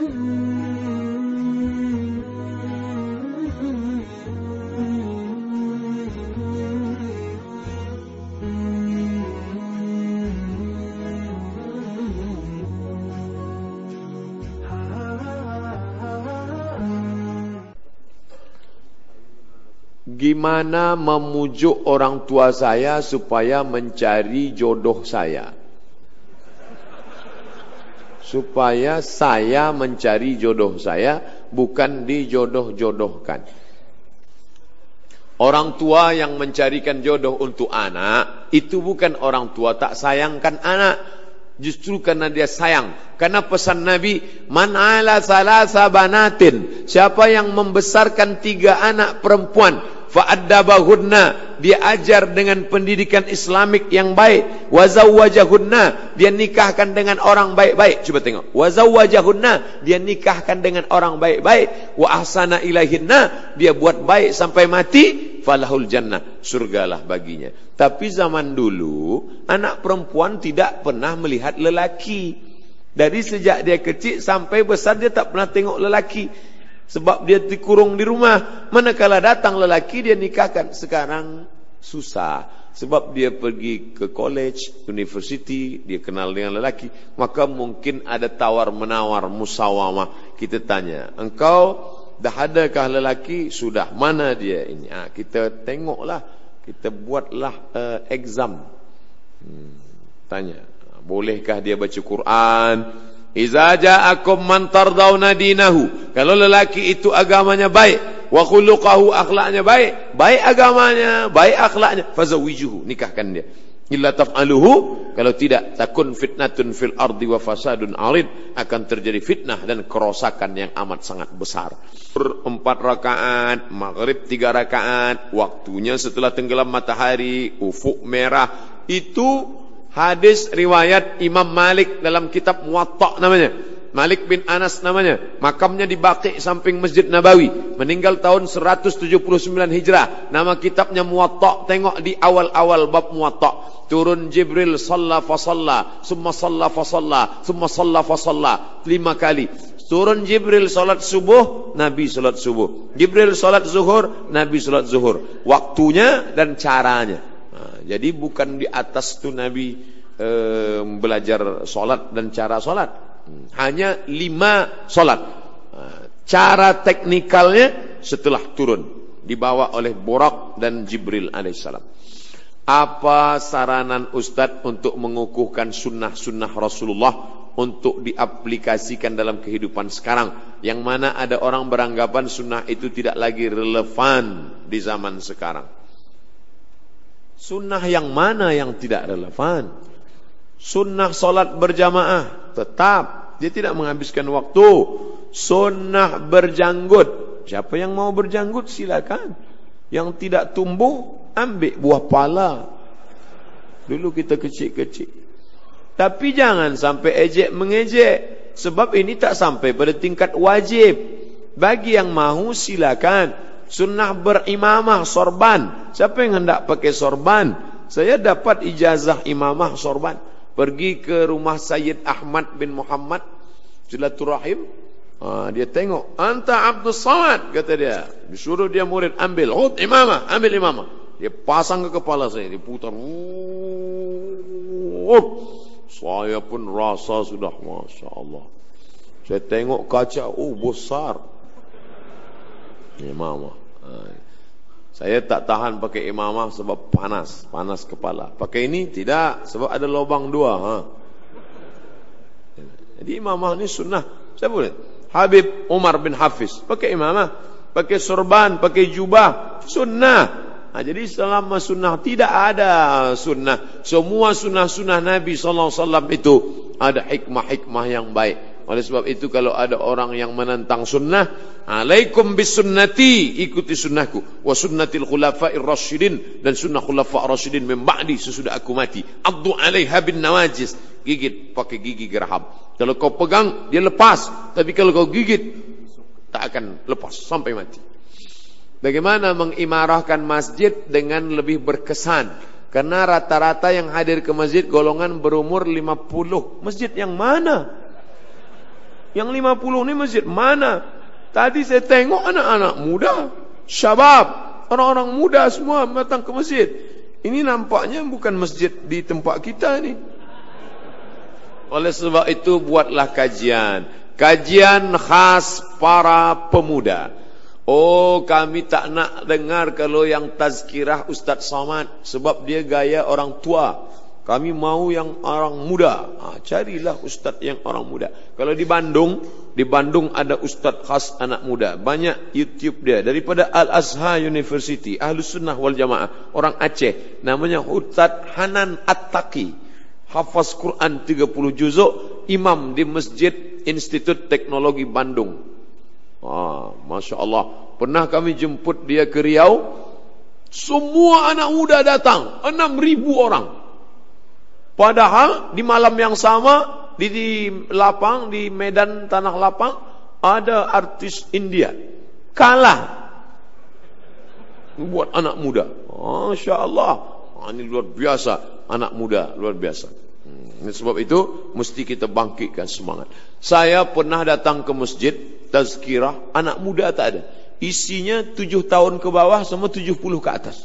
Gimana memujuk orang tua saya supaya mencari jodoh saya? Supaya saya mencari jodoh saya, bukan dijodoh-jodohkan. Orang tua yang mencarikan jodoh untuk anak, itu bukan orang tua tak sayangkan anak. Justru karena dia sayang. Karena pesan Nabi, Man ala salasa banatin. Siapa yang membesarkan tiga anak perempuan, fa'addabahunna dia ajar dengan pendidikan islamik yang baik. Wazawwajahunna dia nikahkan dengan orang baik-baik. Coba tengok. Wazawwajahunna dia nikahkan dengan orang baik-baik. Wa ahsana ilaihinna dia buat baik sampai mati falahul jannah surgalah baginya. Tapi zaman dulu anak perempuan tidak pernah melihat lelaki. Dari sejak dia kecil sampai besar dia tak pernah tengok lelaki sebab dia dikurung di rumah. Manakala datang lelaki dia nikahkan. Sekarang susah. Sebab dia pergi ke college, university, dia kenal dengan lelaki. Maka mungkin ada tawar-menawar, musawamah. Kita tanya, engkau dah adakah lelaki? Sudah, mana dia ini? Ha, kita tengoklah, kita buatlah uh, exam. Hmm, tanya, bolehkah dia baca Quran? Iza ja'akum man tardawna dinahu. Kalau lelaki itu agamanya baik, wa khuluquhu akhlaknya baik, baik agamanya, baik akhlaknya, fazawijuhu, nikahkan dia. Illa taf'aluhu, kalau tidak takun fitnatun fil ardi wa fasadun arid, akan terjadi fitnah dan kerosakan yang amat sangat besar. Empat rakaat, maghrib tiga rakaat, waktunya setelah tenggelam matahari, ufuk merah, itu hadis riwayat Imam Malik dalam kitab Muwatta namanya. Malik bin Anas namanya. Makamnya di Baqi samping Masjid Nabawi. Meninggal tahun 179 Hijrah. Nama kitabnya Muwatta. Tengok di awal-awal bab Muwatta. Turun Jibril salla fa salla, summa salla fa salla, summa salla fa salla. Lima kali. Turun Jibril salat subuh, Nabi salat subuh. Jibril salat zuhur, Nabi salat zuhur. Waktunya dan caranya. Jadi bukan di atas tu Nabi e, belajar solat dan cara solat. Hanya lima solat. Cara teknikalnya setelah turun. Dibawa oleh Borak dan Jibril alaihissalam. Apa saranan Ustaz untuk mengukuhkan sunnah-sunnah Rasulullah untuk diaplikasikan dalam kehidupan sekarang? Yang mana ada orang beranggapan sunnah itu tidak lagi relevan di zaman sekarang. Sunnah yang mana yang tidak relevan? Sunnah solat berjamaah tetap dia tidak menghabiskan waktu. Sunnah berjanggut. Siapa yang mau berjanggut silakan. Yang tidak tumbuh ambil buah pala. Dulu kita kecil-kecil. Tapi jangan sampai ejek mengejek. Sebab ini tak sampai pada tingkat wajib. Bagi yang mahu silakan sunnah berimamah sorban. Siapa yang hendak pakai sorban? Saya dapat ijazah imamah sorban. Pergi ke rumah Sayyid Ahmad bin Muhammad. Silaturahim. Ha, dia tengok. Anta Abdul Samad. Kata dia. Disuruh dia murid ambil. Hud imamah. Ambil imamah. Dia pasang ke kepala saya. Dia putar. Up. Saya pun rasa sudah. Masya Allah. Saya tengok kaca. Oh besar. Imamah. Saya tak tahan pakai imamah sebab panas, panas kepala. Pakai ini tidak, sebab ada lubang dua. Ha. Jadi imamah ini sunnah. Saya boleh. Habib Umar bin Hafiz pakai imamah, pakai sorban, pakai jubah, sunnah. Ha, jadi selama sunnah tidak ada sunnah. Semua sunnah-sunnah Nabi sallallahu alaihi wasallam itu ada hikmah-hikmah yang baik. Oleh sebab itu kalau ada orang yang menentang sunnah, alaikum bis sunnati, ikuti sunnahku. Wa sunnatil khulafa'ir rasyidin dan sunnah khulafa' rasyidin min ba'di sesudah aku mati. Addu 'alaiha bin nawajis, gigit pakai gigi geraham. Kalau kau pegang dia lepas, tapi kalau kau gigit tak akan lepas sampai mati. Bagaimana mengimarahkan masjid dengan lebih berkesan? Karena rata-rata yang hadir ke masjid golongan berumur 50. Masjid yang mana? Yang 50 ni masjid mana? Tadi saya tengok anak-anak muda. Syabab. Orang-orang muda semua datang ke masjid. Ini nampaknya bukan masjid di tempat kita ni. Oleh sebab itu buatlah kajian. Kajian khas para pemuda. Oh kami tak nak dengar kalau yang tazkirah Ustaz Somad. Sebab dia gaya orang tua. Kami mau yang orang muda. Ha, carilah ustaz yang orang muda. Kalau di Bandung, di Bandung ada ustaz khas anak muda. Banyak YouTube dia. Daripada Al-Azhar University, Ahlus Sunnah wal Jamaah. Orang Aceh. Namanya Ustaz Hanan At-Taqi. Hafaz Quran 30 juzuk. Imam di Masjid Institut Teknologi Bandung. Ha, Masya Allah. Pernah kami jemput dia ke Riau. Semua anak muda datang. 6 ribu orang. Padahal di malam yang sama di, di lapang di medan tanah lapang ada artis India kalah buat anak muda. Masya Allah. Ah, ini luar biasa anak muda luar biasa. Hmm. Sebab itu mesti kita bangkitkan semangat. Saya pernah datang ke masjid tazkirah anak muda tak ada. Isinya tujuh tahun ke bawah sama tujuh puluh ke atas.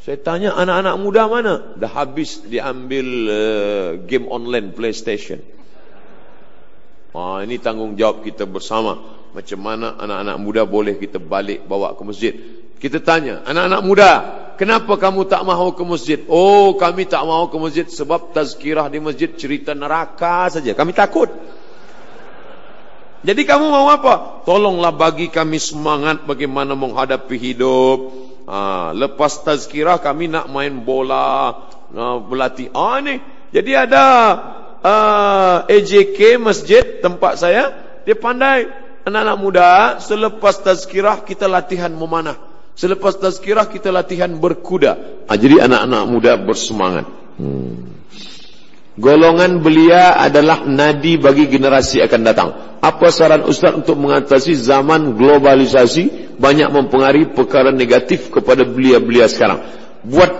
Saya tanya anak-anak muda mana? Dah habis diambil uh, game online PlayStation. Ah, ini tanggungjawab kita bersama. Macam mana anak-anak muda boleh kita balik bawa ke masjid. Kita tanya, anak-anak muda, kenapa kamu tak mahu ke masjid? Oh, kami tak mahu ke masjid sebab tazkirah di masjid cerita neraka saja. Kami takut. Jadi kamu mau apa? Tolonglah bagi kami semangat bagaimana menghadapi hidup. Ha, lepas tazkirah kami nak main bola, nak berlatih. Ah ni. Jadi ada uh, AJK masjid tempat saya, dia pandai anak-anak muda selepas tazkirah kita latihan memanah. Selepas tazkirah kita latihan berkuda. Ha, jadi anak-anak muda bersemangat. Hmm. Golongan belia adalah nadi bagi generasi akan datang. Apa saran Ustaz untuk mengatasi zaman globalisasi banyak mempengaruhi perkara negatif kepada belia-belia sekarang? Buat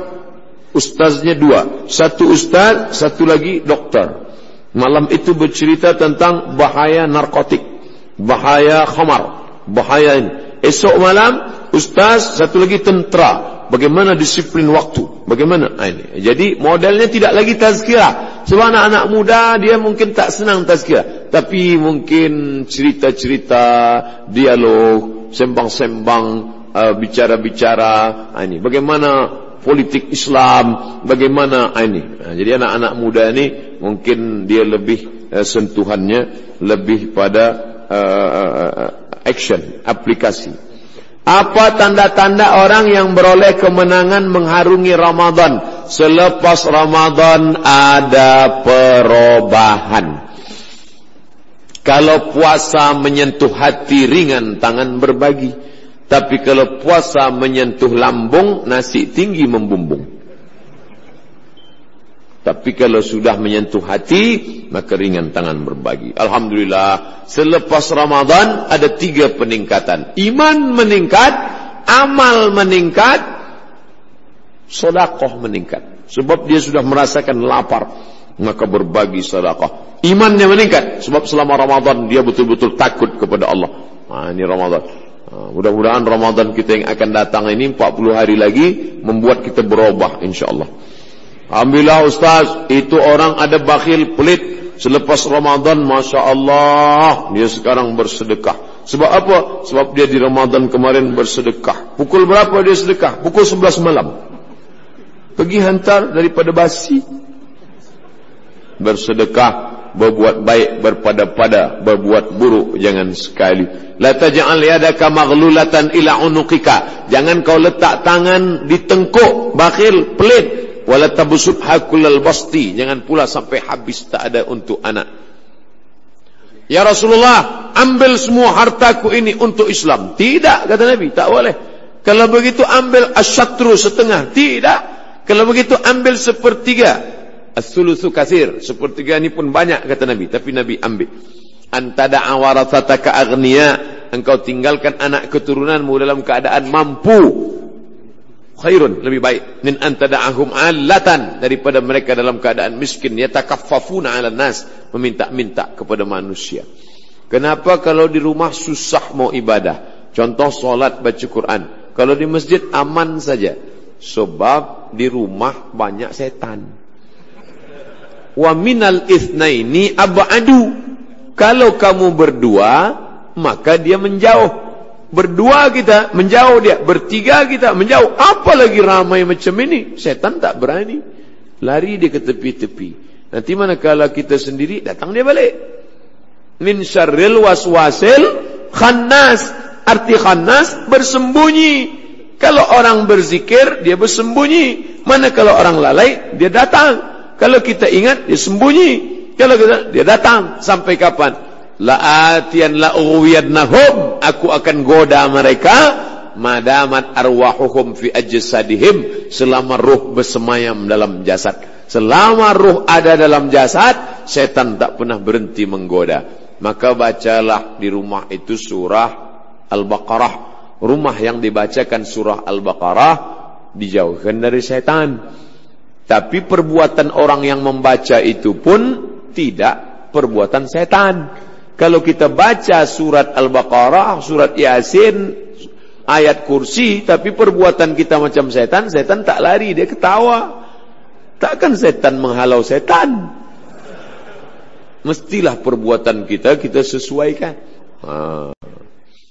ustaznya dua. Satu ustaz, satu lagi doktor. Malam itu bercerita tentang bahaya narkotik. Bahaya khamar. Bahaya ini. Esok malam, ustaz, satu lagi tentera bagaimana disiplin waktu, bagaimana ah, ini. Jadi modelnya tidak lagi tazkirah. Sebab anak-anak muda dia mungkin tak senang tazkirah, tapi mungkin cerita-cerita, dialog, sembang-sembang, uh, bicara-bicara uh, ini. Bagaimana politik Islam, bagaimana uh, ini. Uh, jadi anak-anak muda ini mungkin dia lebih uh, sentuhannya lebih pada uh, uh, action, aplikasi. Apa tanda-tanda orang yang beroleh kemenangan mengharungi Ramadan? Selepas Ramadan ada perubahan. Kalau puasa menyentuh hati ringan tangan berbagi. Tapi kalau puasa menyentuh lambung nasi tinggi membumbung. Tapi kalau sudah menyentuh hati, maka ringan tangan berbagi. Alhamdulillah, selepas Ramadan ada tiga peningkatan. Iman meningkat, amal meningkat, sodakoh meningkat. Sebab dia sudah merasakan lapar, maka berbagi sodakoh. Imannya meningkat, sebab selama Ramadan dia betul-betul takut kepada Allah. Nah, ini Ramadan. Mudah-mudahan Ramadan kita yang akan datang ini 40 hari lagi membuat kita berubah insyaAllah. Alhamdulillah Ustaz, itu orang ada bakhil pelit. Selepas Ramadan, Masya Allah, dia sekarang bersedekah. Sebab apa? Sebab dia di Ramadan kemarin bersedekah. Pukul berapa dia sedekah? Pukul 11 malam. Pergi hantar daripada basi. Bersedekah, berbuat baik, berpada-pada, berbuat buruk, jangan sekali. La taj'al yadaka maghlulatan ila unuqika. Jangan kau letak tangan di tengkuk, bakhil, pelit. Wala tabusub hakulal basti. Jangan pula sampai habis tak ada untuk anak. Ya Rasulullah ambil semua hartaku ini untuk Islam. Tidak kata Nabi tak boleh. Kalau begitu ambil asyatru setengah. Tidak kalau begitu ambil sepertiga. As-sulusu kasir. Sepertiga ini pun banyak kata Nabi. Tapi Nabi ambil. Antada awarathataka agniya engkau tinggalkan anak keturunanmu dalam keadaan mampu. Khairun lebih baik. Min antada'ahum alatan. Daripada mereka dalam keadaan miskin. Yatakaffafuna 'alan nas. Meminta-minta kepada manusia. Kenapa kalau di rumah susah mau ibadah? Contoh solat baca Quran. Kalau di masjid aman saja. Sebab di rumah banyak setan. Wa minal ithnaini ab'adu. Kalau kamu berdua, maka dia menjauh. Berdua kita menjauh dia. Bertiga kita menjauh. Apalagi ramai macam ini. Setan tak berani. Lari dia ke tepi-tepi. Nanti mana kalau kita sendiri, datang dia balik min syarril waswasil khannas arti khannas bersembunyi kalau orang berzikir dia bersembunyi. Mana kalau orang lalai dia datang. Kalau kita ingat dia sembunyi. Kalau kita dia datang. Sampai kapan? La atiyan la uwiyadnahum aku akan goda mereka. Madamat arwahuhum fi ajsadihim. Selama ruh bersemayam dalam jasad. Selama ruh ada dalam jasad setan tak pernah berhenti menggoda. Maka bacalah di rumah itu surah Al-Baqarah. Rumah yang dibacakan surah Al-Baqarah dijauhkan dari setan. Tapi perbuatan orang yang membaca itu pun tidak perbuatan setan. Kalau kita baca surat Al-Baqarah, surat Yasin, ayat kursi, tapi perbuatan kita macam setan, setan tak lari, dia ketawa. Takkan setan menghalau setan mestilah perbuatan kita kita sesuaikan. Ha.